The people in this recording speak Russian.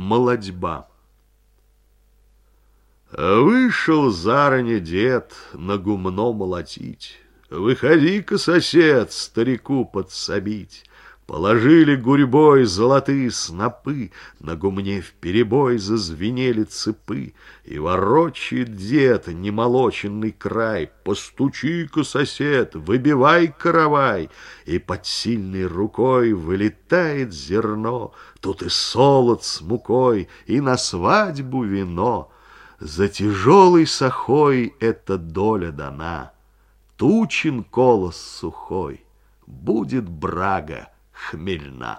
Молодьба. Вышел заране дед на гумно молотить. Выходи-ка, сосед, старику подсобить. Положили гурьбой золотые снопы, На гумне вперебой зазвенели цепы, И ворочает дед немолоченный край. Постучи-ка, сосед, выбивай каравай, И под сильной рукой вылетает зерно, Тут и солод с мукой, и на свадьбу вино. За тяжелой сахой эта доля дана. Тучен колос сухой, будет брага хмельна.